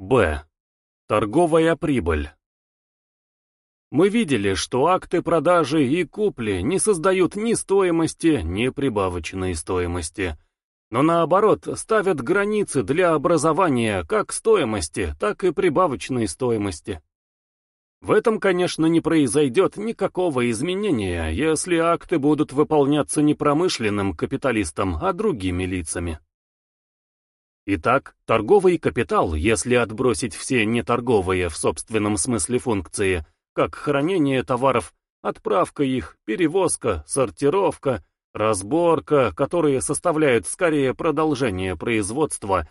Б. Торговая прибыль. Мы видели, что акты продажи и купли не создают ни стоимости, ни прибавочной стоимости, но наоборот ставят границы для образования как стоимости, так и прибавочной стоимости. В этом, конечно, не произойдет никакого изменения, если акты будут выполняться не промышленным капиталистом, а другими лицами. Итак, торговый капитал, если отбросить все неторговые в собственном смысле функции – как хранение товаров, отправка их, перевозка, сортировка, разборка, которые составляют скорее продолжение производства,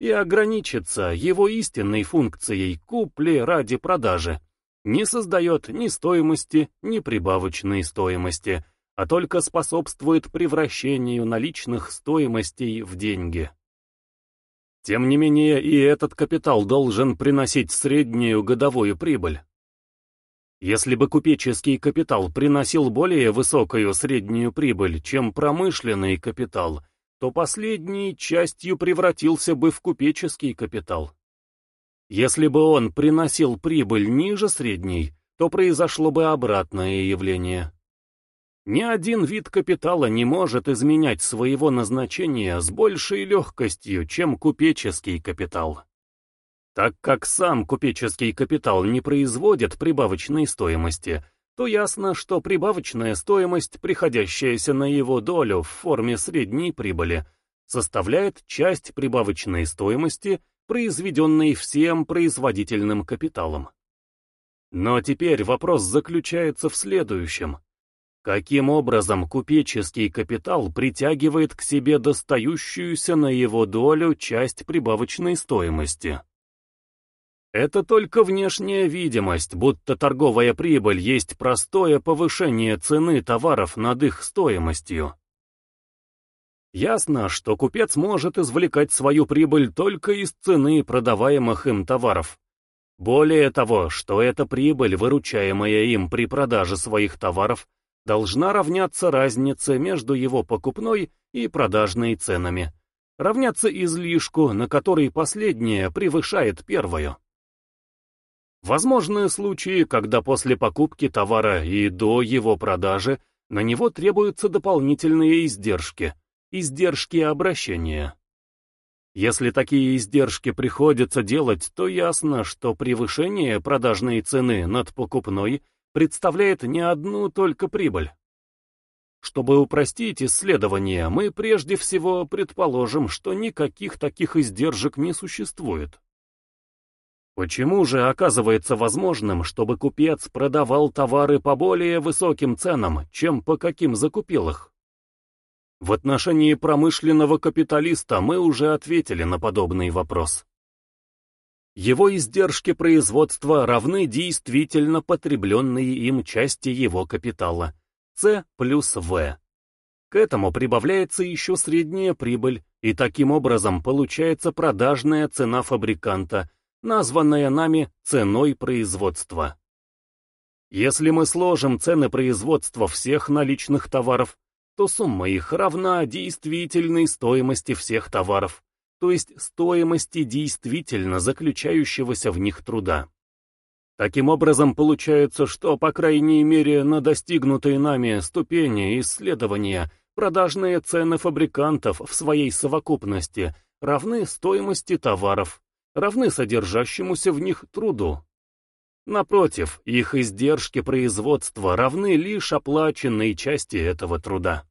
и ограничится его истинной функцией купли ради продажи, не создает ни стоимости, ни прибавочной стоимости, а только способствует превращению наличных стоимостей в деньги. Тем не менее, и этот капитал должен приносить среднюю годовую прибыль. Если бы купеческий капитал приносил более высокую среднюю прибыль, чем промышленный капитал, то последний частью превратился бы в купеческий капитал. Если бы он приносил прибыль ниже средней, то произошло бы обратное явление. Ни один вид капитала не может изменять своего назначения с большей легкостью, чем купеческий капитал. Так как сам купеческий капитал не производит прибавочной стоимости, то ясно, что прибавочная стоимость, приходящаяся на его долю в форме средней прибыли, составляет часть прибавочной стоимости, произведенной всем производительным капиталом. Но теперь вопрос заключается в следующем. Каким образом купеческий капитал притягивает к себе достающуюся на его долю часть прибавочной стоимости? Это только внешняя видимость, будто торговая прибыль есть простое повышение цены товаров над их стоимостью. Ясно, что купец может извлекать свою прибыль только из цены продаваемых им товаров. Более того, что эта прибыль, выручаемая им при продаже своих товаров, должна равняться разнице между его покупной и продажной ценами, равняться излишку, на который последняя превышает первую. Возможны случаи, когда после покупки товара и до его продажи на него требуются дополнительные издержки, издержки обращения. Если такие издержки приходится делать, то ясно, что превышение продажной цены над покупной представляет не одну только прибыль. Чтобы упростить исследование, мы прежде всего предположим, что никаких таких издержек не существует. Почему же оказывается возможным, чтобы купец продавал товары по более высоким ценам, чем по каким закупил их? В отношении промышленного капиталиста мы уже ответили на подобный вопрос. Его издержки производства равны действительно потребленной им части его капитала, С плюс В. К этому прибавляется еще средняя прибыль, и таким образом получается продажная цена фабриканта – названная нами ценой производства. Если мы сложим цены производства всех наличных товаров, то сумма их равна действительной стоимости всех товаров, то есть стоимости действительно заключающегося в них труда. Таким образом, получается, что, по крайней мере, на достигнутой нами ступени исследования продажные цены фабрикантов в своей совокупности равны стоимости товаров, равны содержащемуся в них труду. Напротив, их издержки производства равны лишь оплаченной части этого труда.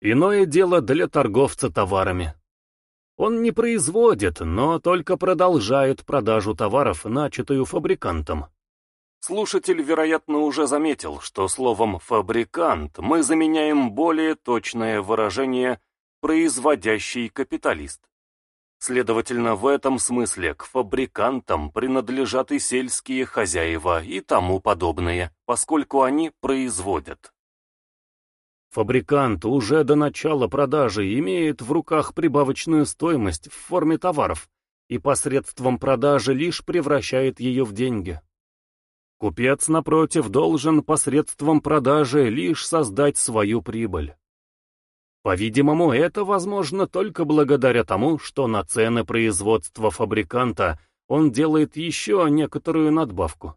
Иное дело для торговца товарами. Он не производит, но только продолжает продажу товаров, начатую фабрикантом. Слушатель, вероятно, уже заметил, что словом «фабрикант» мы заменяем более точное выражение «производящий капиталист». Следовательно, в этом смысле к фабрикантам принадлежат и сельские хозяева и тому подобное, поскольку они производят. Фабрикант уже до начала продажи имеет в руках прибавочную стоимость в форме товаров и посредством продажи лишь превращает ее в деньги. Купец, напротив, должен посредством продажи лишь создать свою прибыль. По-видимому, это возможно только благодаря тому, что на цены производства фабриканта он делает еще некоторую надбавку.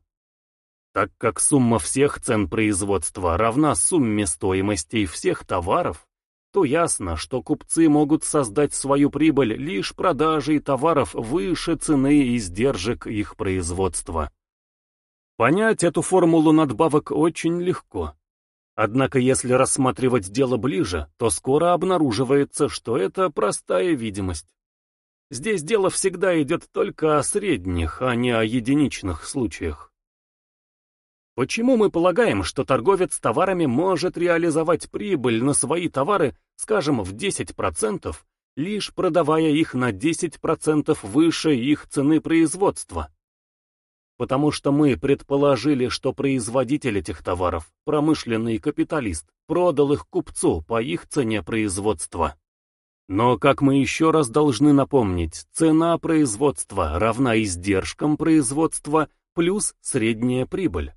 Так как сумма всех цен производства равна сумме стоимостей всех товаров, то ясно, что купцы могут создать свою прибыль лишь продажей товаров выше цены издержек их производства. Понять эту формулу надбавок очень легко. Однако если рассматривать дело ближе, то скоро обнаруживается, что это простая видимость. Здесь дело всегда идет только о средних, а не о единичных случаях. Почему мы полагаем, что торговец товарами может реализовать прибыль на свои товары, скажем, в 10%, лишь продавая их на 10% выше их цены производства? Потому что мы предположили, что производитель этих товаров, промышленный капиталист, продал их купцу по их цене производства. Но, как мы еще раз должны напомнить, цена производства равна издержкам производства плюс средняя прибыль.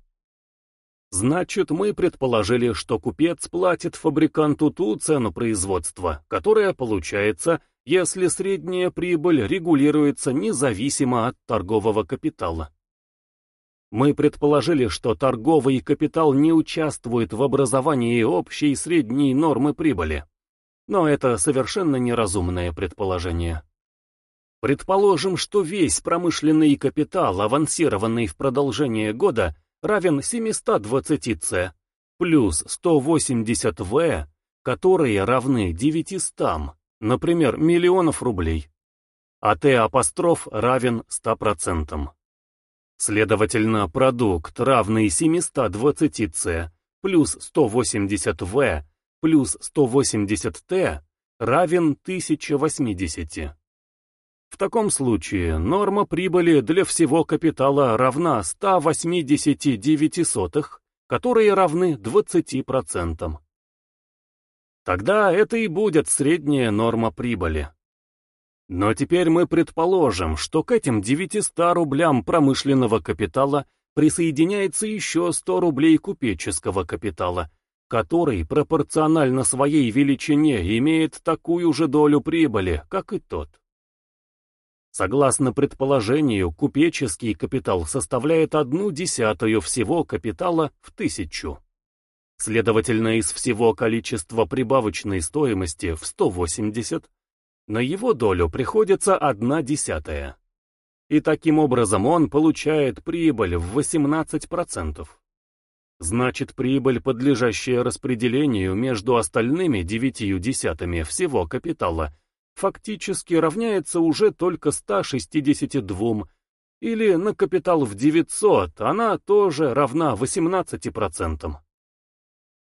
Значит, мы предположили, что купец платит фабриканту ту цену производства, которая получается, если средняя прибыль регулируется независимо от торгового капитала. Мы предположили, что торговый капитал не участвует в образовании общей средней нормы прибыли. Но это совершенно неразумное предположение. Предположим, что весь промышленный капитал, авансированный в продолжение года, равен 720c плюс 180v, которые равны 900, например, миллионов рублей, а t-апостроф равен 100%. Следовательно, продукт, равный 720c плюс 180v плюс 180t равен 1080. В таком случае норма прибыли для всего капитала равна 189, которые равны 20%. Тогда это и будет средняя норма прибыли. Но теперь мы предположим, что к этим 900 рублям промышленного капитала присоединяется еще 100 рублей купеческого капитала, который пропорционально своей величине имеет такую же долю прибыли, как и тот. Согласно предположению, купеческий капитал составляет одну десятую всего капитала в тысячу. Следовательно, из всего количества прибавочной стоимости в 180, на его долю приходится одна десятая. И таким образом он получает прибыль в 18%. Значит, прибыль, подлежащая распределению между остальными девятью десятыми всего капитала, фактически равняется уже только 162, или на капитал в 900 она тоже равна 18%.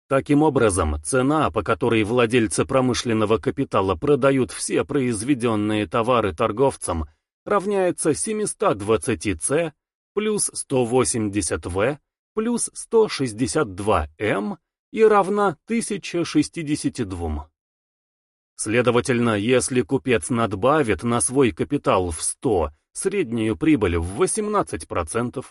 Таким образом, цена, по которой владельцы промышленного капитала продают все произведенные товары торговцам, равняется 720 С плюс 180 В плюс 162 М и равна 1062. Следовательно, если купец надбавит на свой капитал в 100 среднюю прибыль в 18%,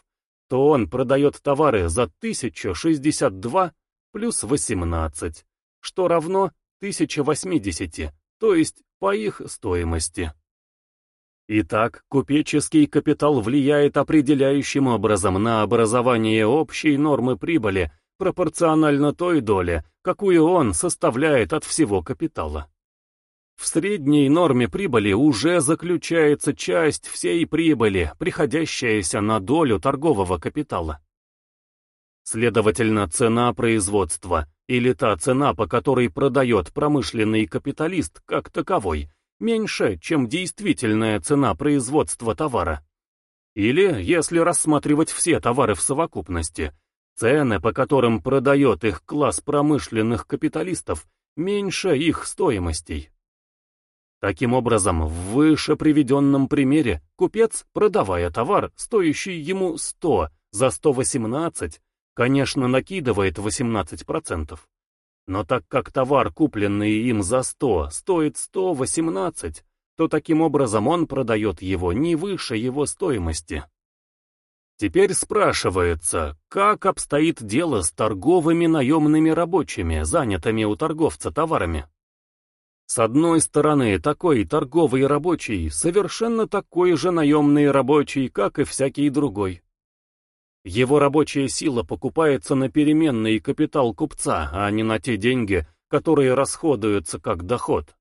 то он продает товары за 1062 плюс 18, что равно 1080, то есть по их стоимости. Итак, купеческий капитал влияет определяющим образом на образование общей нормы прибыли пропорционально той доле, какую он составляет от всего капитала. В средней норме прибыли уже заключается часть всей прибыли, приходящаяся на долю торгового капитала. Следовательно, цена производства, или та цена, по которой продает промышленный капиталист как таковой, меньше, чем действительная цена производства товара. Или, если рассматривать все товары в совокупности, цены, по которым продает их класс промышленных капиталистов, меньше их стоимостей. Таким образом, в выше приведенном примере купец, продавая товар, стоящий ему 100 за 118, конечно, накидывает 18%. Но так как товар, купленный им за 100, стоит 118, то таким образом он продает его не выше его стоимости. Теперь спрашивается, как обстоит дело с торговыми наемными рабочими, занятыми у торговца товарами? С одной стороны, такой торговый рабочий совершенно такой же наемный рабочий, как и всякий другой. Его рабочая сила покупается на переменный капитал купца, а не на те деньги, которые расходуются как доход.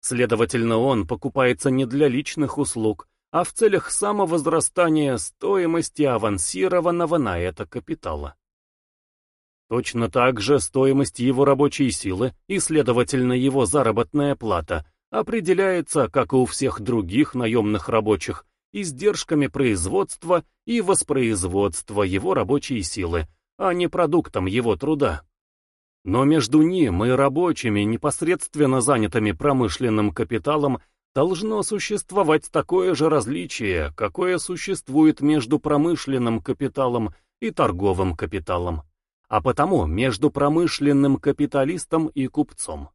Следовательно, он покупается не для личных услуг, а в целях самовозрастания стоимости авансированного на это капитала. Точно так же стоимость его рабочей силы и, следовательно, его заработная плата определяется, как и у всех других наемных рабочих, издержками производства и воспроизводства его рабочей силы, а не продуктом его труда. Но между ним и рабочими, непосредственно занятыми промышленным капиталом, должно существовать такое же различие, какое существует между промышленным капиталом и торговым капиталом а потому между промышленным капиталистом и купцом.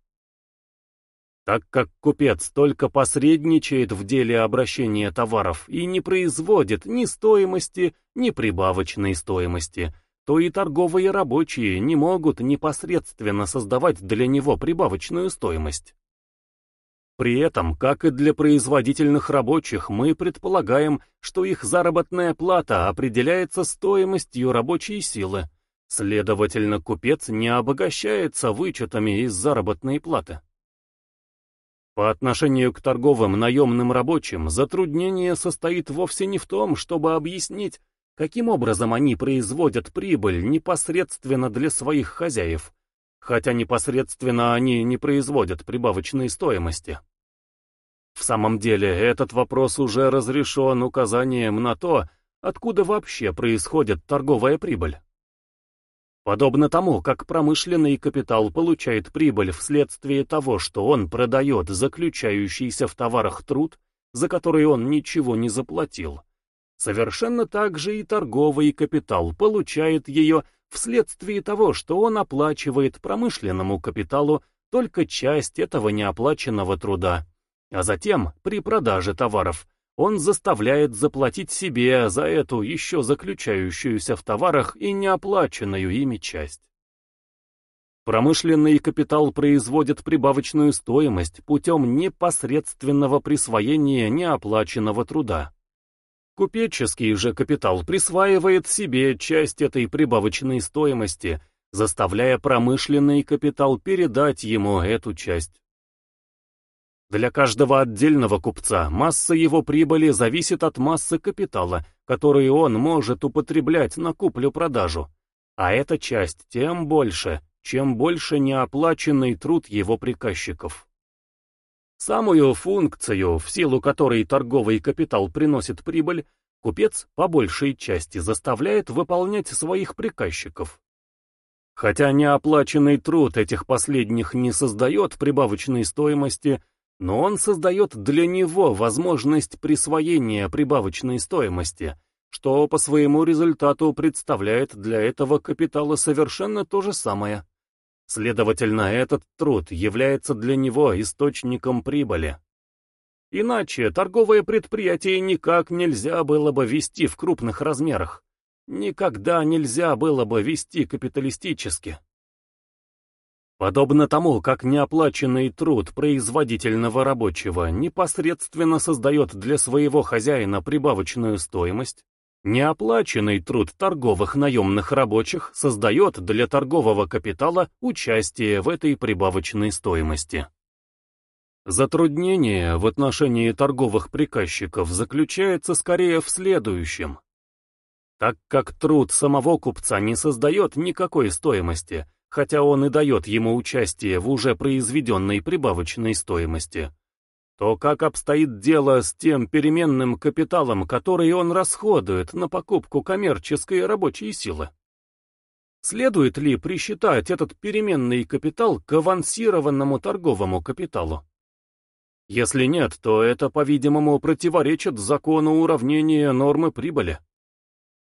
Так как купец только посредничает в деле обращения товаров и не производит ни стоимости, ни прибавочной стоимости, то и торговые рабочие не могут непосредственно создавать для него прибавочную стоимость. При этом, как и для производительных рабочих, мы предполагаем, что их заработная плата определяется стоимостью рабочей силы, Следовательно, купец не обогащается вычетами из заработной платы. По отношению к торговым наемным рабочим затруднение состоит вовсе не в том, чтобы объяснить, каким образом они производят прибыль непосредственно для своих хозяев, хотя непосредственно они не производят прибавочной стоимости. В самом деле, этот вопрос уже разрешен указанием на то, откуда вообще происходит торговая прибыль. Подобно тому, как промышленный капитал получает прибыль вследствие того, что он продает заключающийся в товарах труд, за который он ничего не заплатил. Совершенно так же и торговый капитал получает ее вследствие того, что он оплачивает промышленному капиталу только часть этого неоплаченного труда, а затем, при продаже товаров, он заставляет заплатить себе за эту еще заключающуюся в товарах и неоплаченную ими часть. Промышленный капитал производит прибавочную стоимость путем непосредственного присвоения неоплаченного труда. Купеческий же капитал присваивает себе часть этой прибавочной стоимости, заставляя промышленный капитал передать ему эту часть. Для каждого отдельного купца масса его прибыли зависит от массы капитала, который он может употреблять на куплю-продажу. А эта часть тем больше, чем больше неоплаченный труд его приказчиков. Самую функцию, в силу которой торговый капитал приносит прибыль, купец по большей части заставляет выполнять своих приказчиков. Хотя неоплаченный труд этих последних не создает прибавочной стоимости, но он создает для него возможность присвоения прибавочной стоимости, что по своему результату представляет для этого капитала совершенно то же самое. Следовательно, этот труд является для него источником прибыли. Иначе торговое предприятие никак нельзя было бы вести в крупных размерах. Никогда нельзя было бы вести капиталистически. Подобно тому, как неоплаченный труд производительного рабочего непосредственно создает для своего хозяина прибавочную стоимость, неоплаченный труд торговых наемных рабочих создает для торгового капитала участие в этой прибавочной стоимости. Затруднение в отношении торговых приказчиков заключается скорее в следующем. Так как труд самого купца не создает никакой стоимости, хотя он и дает ему участие в уже произведенной прибавочной стоимости, то как обстоит дело с тем переменным капиталом, который он расходует на покупку коммерческой рабочей силы? Следует ли присчитать этот переменный капитал к авансированному торговому капиталу? Если нет, то это, по-видимому, противоречит закону уравнения нормы прибыли.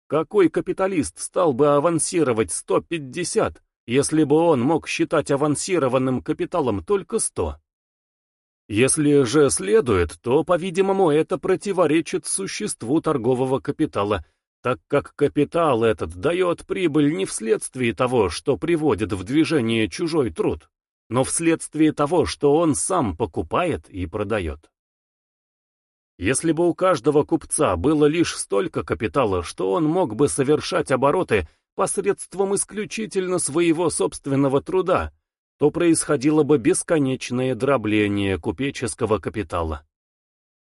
Какой капиталист стал бы авансировать 150, если бы он мог считать авансированным капиталом только 100. Если же следует, то, по-видимому, это противоречит существу торгового капитала, так как капитал этот дает прибыль не вследствие того, что приводит в движение чужой труд, но вследствие того, что он сам покупает и продает. Если бы у каждого купца было лишь столько капитала, что он мог бы совершать обороты посредством исключительно своего собственного труда, то происходило бы бесконечное дробление купеческого капитала.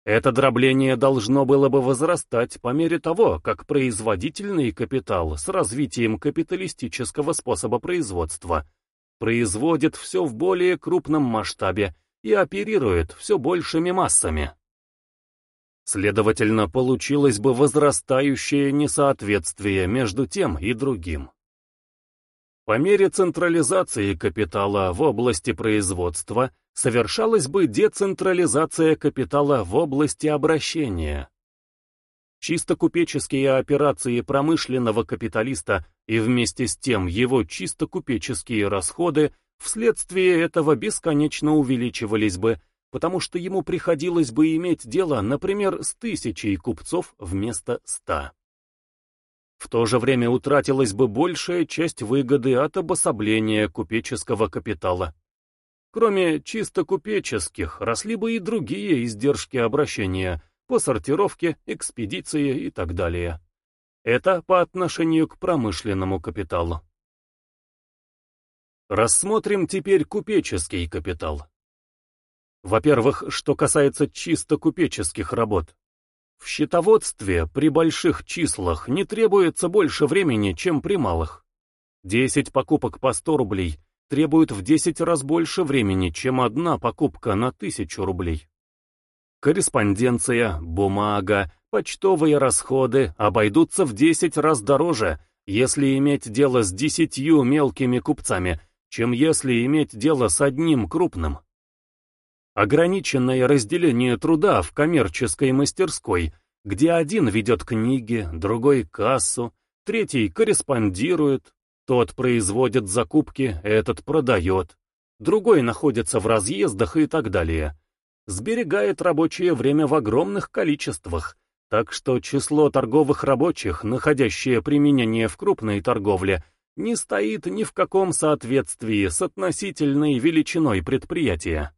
Это дробление должно было бы возрастать по мере того, как производительный капитал с развитием капиталистического способа производства производит все в более крупном масштабе и оперирует все большими массами. Следовательно, получилось бы возрастающее несоответствие между тем и другим. По мере централизации капитала в области производства совершалась бы децентрализация капитала в области обращения. Чисто купеческие операции промышленного капиталиста и вместе с тем его чисто купеческие расходы вследствие этого бесконечно увеличивались бы, потому что ему приходилось бы иметь дело, например, с тысячей купцов вместо ста. В то же время утратилась бы большая часть выгоды от обособления купеческого капитала. Кроме чисто купеческих, росли бы и другие издержки обращения по сортировке, экспедиции и так далее. Это по отношению к промышленному капиталу. Рассмотрим теперь купеческий капитал. Во-первых, что касается чисто купеческих работ. В счетоводстве при больших числах не требуется больше времени, чем при малых. 10 покупок по 100 рублей требуют в 10 раз больше времени, чем одна покупка на 1000 рублей. Корреспонденция, бумага, почтовые расходы обойдутся в 10 раз дороже, если иметь дело с десятью мелкими купцами, чем если иметь дело с одним крупным. Ограниченное разделение труда в коммерческой мастерской, где один ведет книги, другой — кассу, третий корреспондирует, тот производит закупки, этот продает, другой находится в разъездах и так далее. Сберегает рабочее время в огромных количествах, так что число торговых рабочих, находящее применение в крупной торговле, не стоит ни в каком соответствии с относительной величиной предприятия.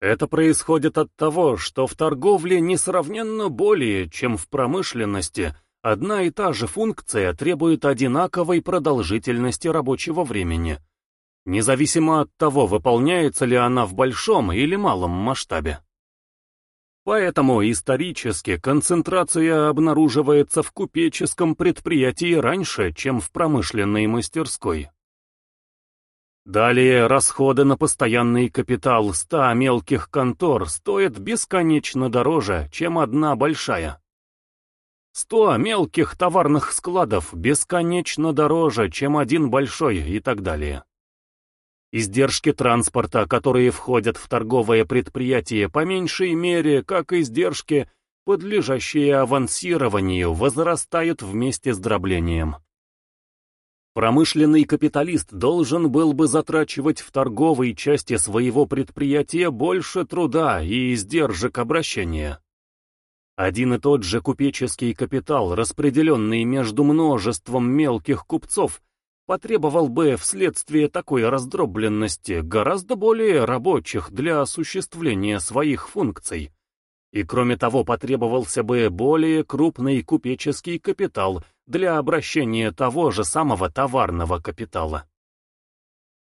Это происходит от того, что в торговле несравненно более, чем в промышленности, одна и та же функция требует одинаковой продолжительности рабочего времени, независимо от того, выполняется ли она в большом или малом масштабе. Поэтому исторически концентрация обнаруживается в купеческом предприятии раньше, чем в промышленной мастерской. Далее расходы на постоянный капитал ста мелких контор стоят бесконечно дороже, чем одна большая. Сто мелких товарных складов бесконечно дороже, чем один большой и так далее. Издержки транспорта, которые входят в торговое предприятие, по меньшей мере, как издержки, подлежащие авансированию, возрастают вместе с дроблением. Промышленный капиталист должен был бы затрачивать в торговой части своего предприятия больше труда и издержек обращения. Один и тот же купеческий капитал, распределенный между множеством мелких купцов, потребовал бы вследствие такой раздробленности гораздо более рабочих для осуществления своих функций. И кроме того потребовался бы более крупный купеческий капитал для обращения того же самого товарного капитала.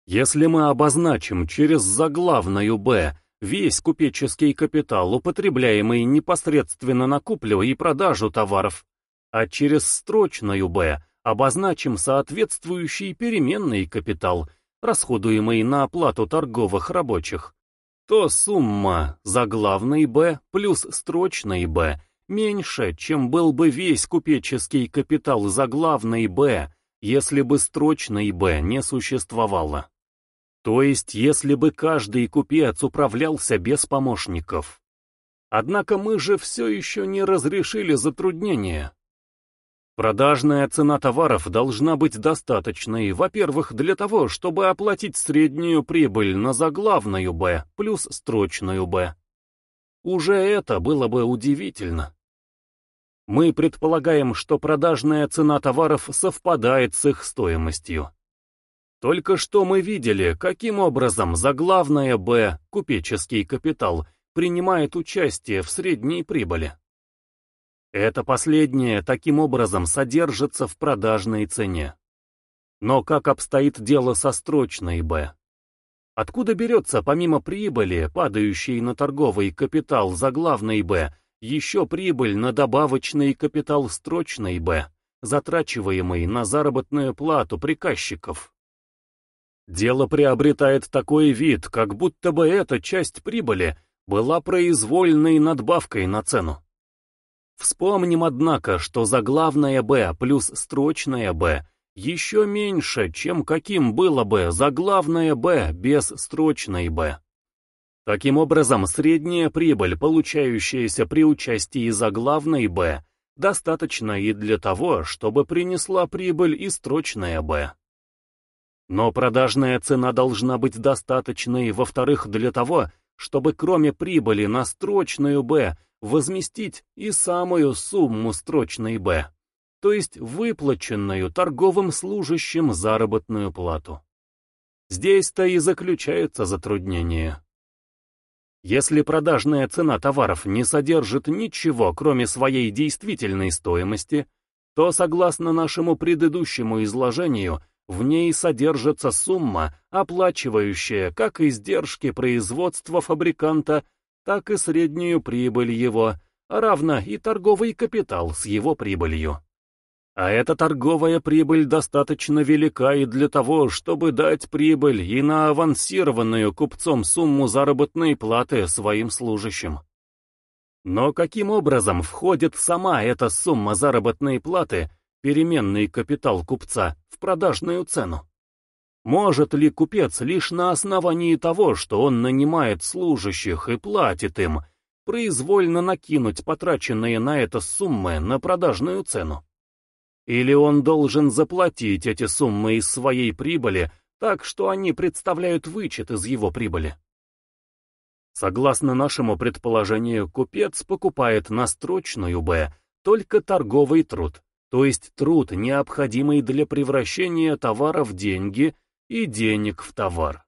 Если мы обозначим через заглавную «Б» весь купеческий капитал, употребляемый непосредственно на куплю и продажу товаров, а через строчную «Б» обозначим соответствующий переменный капитал, расходуемый на оплату торговых рабочих, то сумма заглавной «Б» плюс строчной «Б» меньше, чем был бы весь купеческий капитал заглавной «Б», если бы строчной «Б» не существовало. То есть, если бы каждый купец управлялся без помощников. Однако мы же все еще не разрешили затруднения. Продажная цена товаров должна быть достаточной, во-первых, для того, чтобы оплатить среднюю прибыль на заглавную «Б» плюс строчную «Б». Уже это было бы удивительно. Мы предполагаем, что продажная цена товаров совпадает с их стоимостью. Только что мы видели, каким образом заглавная «Б» купеческий капитал принимает участие в средней прибыли. Это последнее таким образом содержится в продажной цене. Но как обстоит дело со строчной «Б»? Откуда берется, помимо прибыли, падающей на торговый капитал заглавной «Б», еще прибыль на добавочный капитал строчной «Б», затрачиваемый на заработную плату приказчиков? Дело приобретает такой вид, как будто бы эта часть прибыли была произвольной надбавкой на цену. Вспомним, однако, что заглавная «Б» плюс строчная «Б» еще меньше, чем каким было бы заглавная «Б» без строчной «Б». Таким образом, средняя прибыль, получающаяся при участии заглавной «Б», достаточно и для того, чтобы принесла прибыль и строчная «Б». Но продажная цена должна быть достаточной, во-вторых, для того, чтобы кроме прибыли на строчную «Б» возместить и самую сумму строчной «Б», то есть выплаченную торговым служащим заработную плату. Здесь-то и заключается затруднение. Если продажная цена товаров не содержит ничего, кроме своей действительной стоимости, то, согласно нашему предыдущему изложению, в ней содержится сумма, оплачивающая как издержки производства фабриканта, так и среднюю прибыль его, равно и торговый капитал с его прибылью. А эта торговая прибыль достаточно велика и для того, чтобы дать прибыль и на авансированную купцом сумму заработной платы своим служащим. Но каким образом входит сама эта сумма заработной платы переменный капитал купца, в продажную цену? Может ли купец лишь на основании того, что он нанимает служащих и платит им, произвольно накинуть потраченные на это суммы на продажную цену? Или он должен заплатить эти суммы из своей прибыли, так что они представляют вычет из его прибыли? Согласно нашему предположению, купец покупает на строчную «Б» только торговый труд, то есть труд, необходимый для превращения товара в деньги и денег в товар.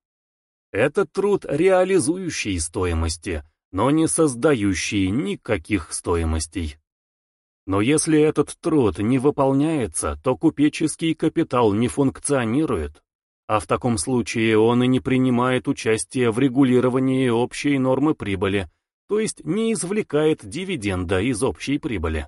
Это труд реализующий стоимости, но не создающий никаких стоимостей. Но если этот труд не выполняется, то купеческий капитал не функционирует, а в таком случае он и не принимает участие в регулировании общей нормы прибыли, то есть не извлекает дивиденда из общей прибыли.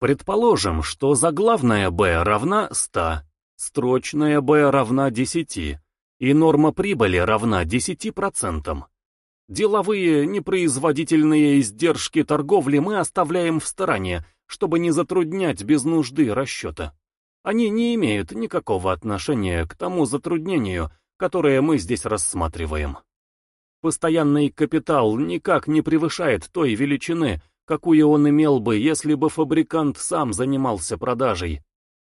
Предположим, что заглавная b равна 100, строчная b равна 10, и норма прибыли равна 10%. Деловые непроизводительные издержки торговли мы оставляем в стороне, чтобы не затруднять без нужды расчета. Они не имеют никакого отношения к тому затруднению, которое мы здесь рассматриваем. Постоянный капитал никак не превышает той величины, какую он имел бы, если бы фабрикант сам занимался продажей.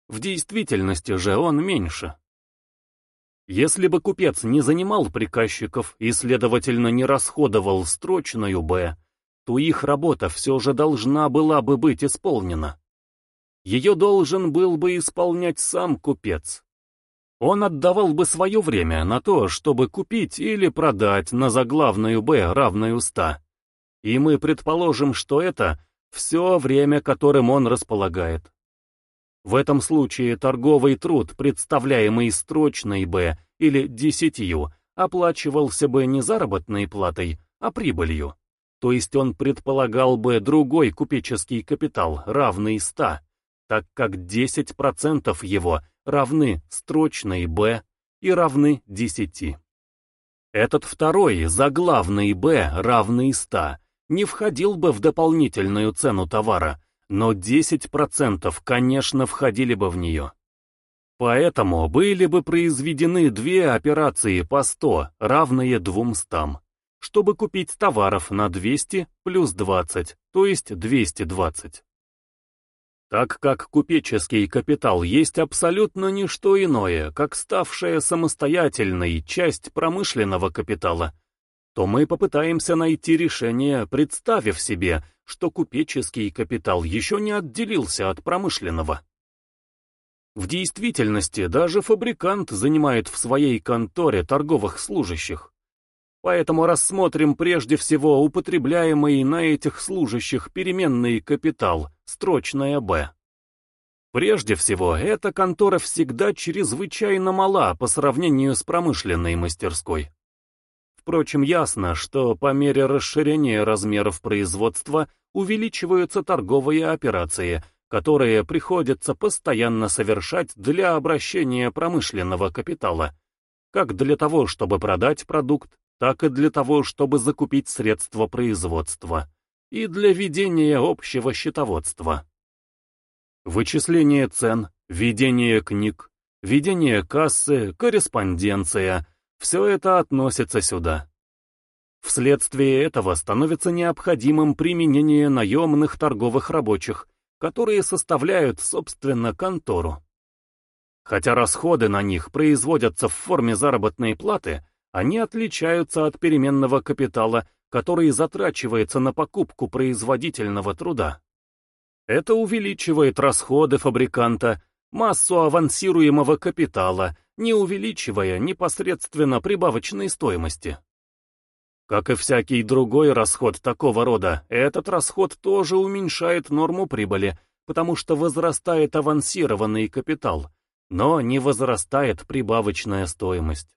В действительности же он меньше. Если бы купец не занимал приказчиков и, следовательно, не расходовал строчную «Б», то их работа все же должна была бы быть исполнена. Ее должен был бы исполнять сам купец. Он отдавал бы свое время на то, чтобы купить или продать на заглавную «Б» равную 100 и мы предположим, что это все время, которым он располагает. В этом случае торговый труд, представляемый строчной «Б» или десятью, оплачивался бы не заработной платой, а прибылью. То есть он предполагал бы другой купеческий капитал, равный 100, так как 10% его равны строчной «Б» и равны 10. Этот второй, заглавный «Б», равный 100, не входил бы в дополнительную цену товара, но 10% конечно входили бы в нее. Поэтому были бы произведены две операции по 100, равные 200, чтобы купить товаров на 200 плюс 20, то есть 220. Так как купеческий капитал есть абсолютно не что иное, как ставшая самостоятельной часть промышленного капитала, то мы попытаемся найти решение, представив себе, что купеческий капитал еще не отделился от промышленного. В действительности даже фабрикант занимает в своей конторе торговых служащих. Поэтому рассмотрим прежде всего употребляемый на этих служащих переменный капитал, строчная «Б». Прежде всего, эта контора всегда чрезвычайно мала по сравнению с промышленной мастерской. Впрочем, ясно, что по мере расширения размеров производства увеличиваются торговые операции, которые приходится постоянно совершать для обращения промышленного капитала, как для того, чтобы продать продукт, так и для того, чтобы закупить средства производства, и для ведения общего счетоводства. Вычисление цен, ведение книг, ведение кассы, корреспонденция – все это относится сюда. Вследствие этого становится необходимым применение наемных торговых рабочих, которые составляют, собственно, контору. Хотя расходы на них производятся в форме заработной платы, они отличаются от переменного капитала, который затрачивается на покупку производительного труда. Это увеличивает расходы фабриканта, массу авансируемого капитала, не увеличивая непосредственно прибавочной стоимости. Как и всякий другой расход такого рода, этот расход тоже уменьшает норму прибыли, потому что возрастает авансированный капитал, но не возрастает прибавочная стоимость.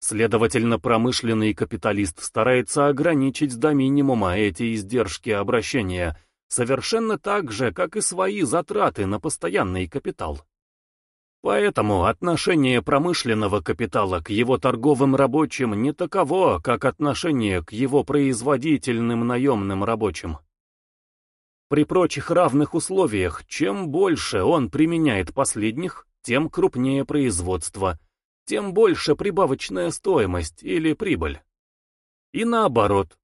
Следовательно, промышленный капиталист старается ограничить до минимума эти издержки обращения – совершенно так же, как и свои затраты на постоянный капитал. Поэтому отношение промышленного капитала к его торговым рабочим не таково, как отношение к его производительным наемным рабочим. При прочих равных условиях, чем больше он применяет последних, тем крупнее производство, тем больше прибавочная стоимость или прибыль. И наоборот,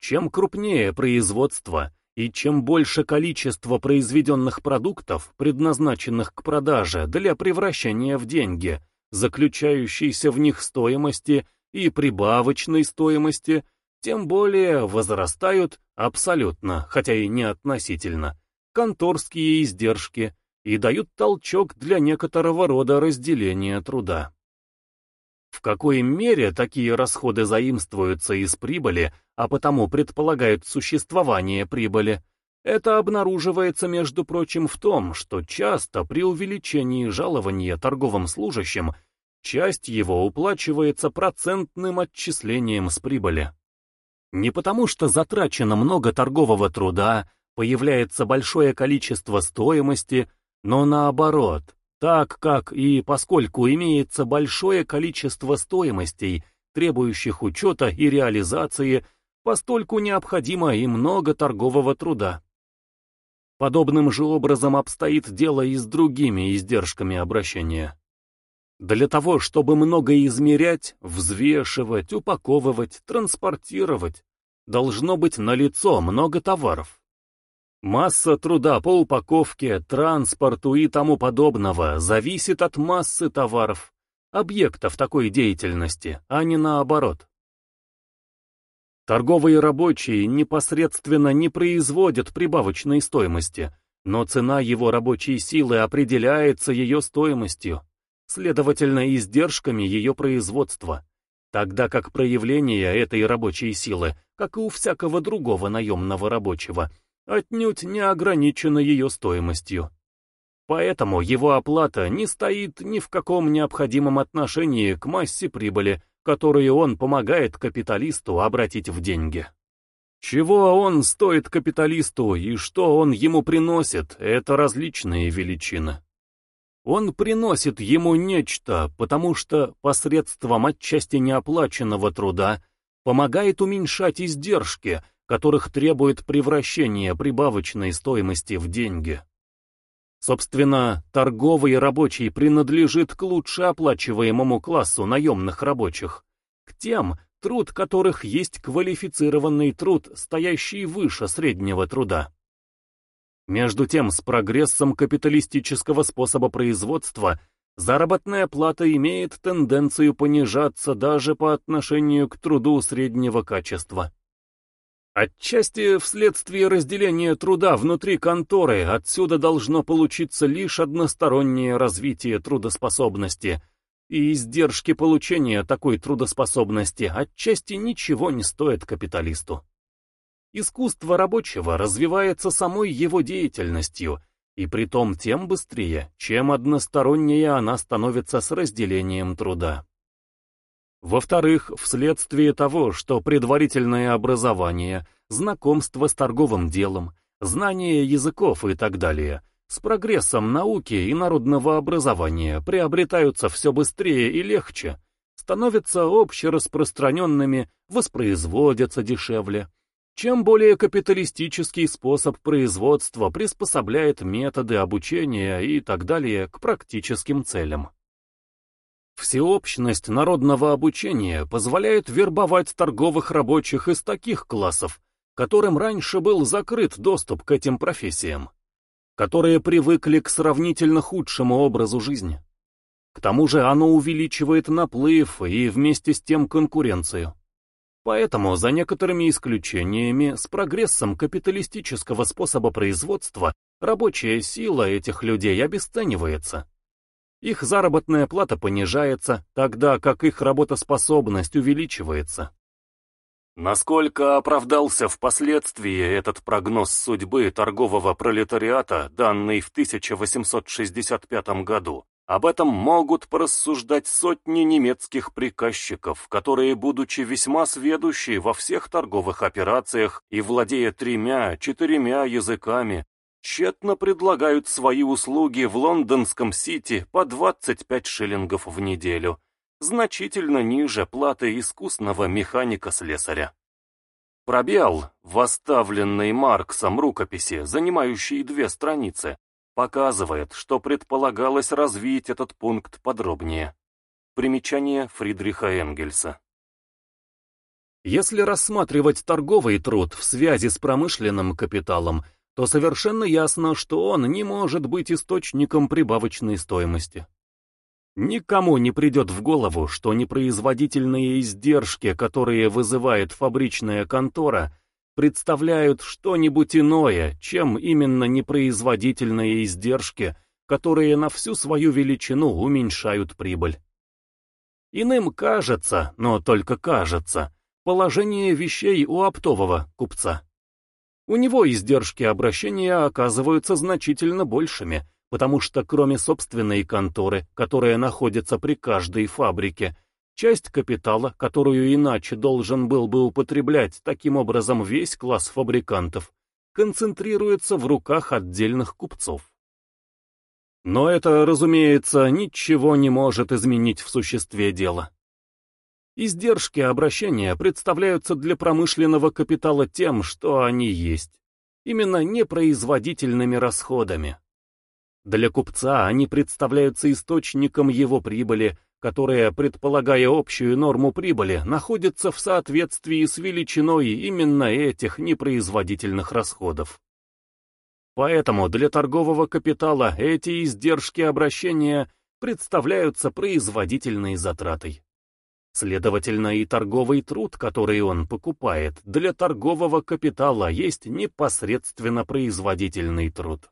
чем крупнее производство, и чем больше количество произведенных продуктов, предназначенных к продаже для превращения в деньги, заключающейся в них стоимости и прибавочной стоимости, тем более возрастают абсолютно, хотя и не относительно, конторские издержки и дают толчок для некоторого рода разделения труда. В какой мере такие расходы заимствуются из прибыли, а потому предполагают существование прибыли, это обнаруживается, между прочим, в том, что часто при увеличении жалования торговым служащим часть его уплачивается процентным отчислением с прибыли. Не потому что затрачено много торгового труда, появляется большое количество стоимости, но наоборот – так как и поскольку имеется большое количество стоимостей, требующих учета и реализации, постольку необходимо и много торгового труда. Подобным же образом обстоит дело и с другими издержками обращения. Для того, чтобы много измерять, взвешивать, упаковывать, транспортировать, должно быть налицо много товаров. Масса труда по упаковке, транспорту и тому подобного зависит от массы товаров, объектов такой деятельности, а не наоборот. Торговые рабочие непосредственно не производят прибавочной стоимости, но цена его рабочей силы определяется ее стоимостью, следовательно, издержками ее производства, тогда как проявление этой рабочей силы, как и у всякого другого наемного рабочего, отнюдь не ограничена ее стоимостью. Поэтому его оплата не стоит ни в каком необходимом отношении к массе прибыли, которую он помогает капиталисту обратить в деньги. Чего он стоит капиталисту и что он ему приносит, это различные величины. Он приносит ему нечто, потому что посредством отчасти неоплаченного труда помогает уменьшать издержки, которых требует превращение прибавочной стоимости в деньги. Собственно, торговый рабочий принадлежит к лучше оплачиваемому классу наемных рабочих, к тем, труд которых есть квалифицированный труд, стоящий выше среднего труда. Между тем, с прогрессом капиталистического способа производства заработная плата имеет тенденцию понижаться даже по отношению к труду среднего качества. Отчасти вследствие разделения труда внутри конторы отсюда должно получиться лишь одностороннее развитие трудоспособности, и издержки получения такой трудоспособности отчасти ничего не стоят капиталисту. Искусство рабочего развивается самой его деятельностью, и притом тем быстрее, чем одностороннее она становится с разделением труда. Во-вторых, вследствие того, что предварительное образование, знакомство с торговым делом, знание языков и так далее, с прогрессом науки и народного образования приобретаются все быстрее и легче, становятся общераспространенными, воспроизводятся дешевле. Чем более капиталистический способ производства приспособляет методы обучения и так далее к практическим целям. Всеобщность народного обучения позволяет вербовать торговых рабочих из таких классов, которым раньше был закрыт доступ к этим профессиям, которые привыкли к сравнительно худшему образу жизни. К тому же оно увеличивает наплыв и вместе с тем конкуренцию. Поэтому, за некоторыми исключениями, с прогрессом капиталистического способа производства рабочая сила этих людей обесценивается. Их заработная плата понижается, тогда как их работоспособность увеличивается. Насколько оправдался впоследствии этот прогноз судьбы торгового пролетариата, данный в 1865 году, об этом могут порассуждать сотни немецких приказчиков, которые, будучи весьма сведущи во всех торговых операциях и владея тремя-четырьмя языками, тщетно предлагают свои услуги в лондонском Сити по 25 шиллингов в неделю, значительно ниже платы искусного механика-слесаря. Пробел, в оставленной Марксом рукописи, занимающей две страницы, показывает, что предполагалось развить этот пункт подробнее. Примечание Фридриха Энгельса. Если рассматривать торговый труд в связи с промышленным капиталом, то совершенно ясно, что он не может быть источником прибавочной стоимости. Никому не придет в голову, что непроизводительные издержки, которые вызывает фабричная контора, представляют что-нибудь иное, чем именно непроизводительные издержки, которые на всю свою величину уменьшают прибыль. Иным кажется, но только кажется, положение вещей у оптового купца. У него издержки обращения оказываются значительно большими, потому что кроме собственной конторы, которая находится при каждой фабрике, часть капитала, которую иначе должен был бы употреблять таким образом весь класс фабрикантов, концентрируется в руках отдельных купцов. Но это, разумеется, ничего не может изменить в существе дела. Издержки обращения представляются для промышленного капитала тем, что они есть, именно непроизводительными расходами. Для купца они представляются источником его прибыли, которая, предполагая общую норму прибыли, находится в соответствии с величиной именно этих непроизводительных расходов. Поэтому для торгового капитала эти издержки обращения представляются производительной затратой. Следовательно, и торговый труд, который он покупает, для торгового капитала есть непосредственно производительный труд.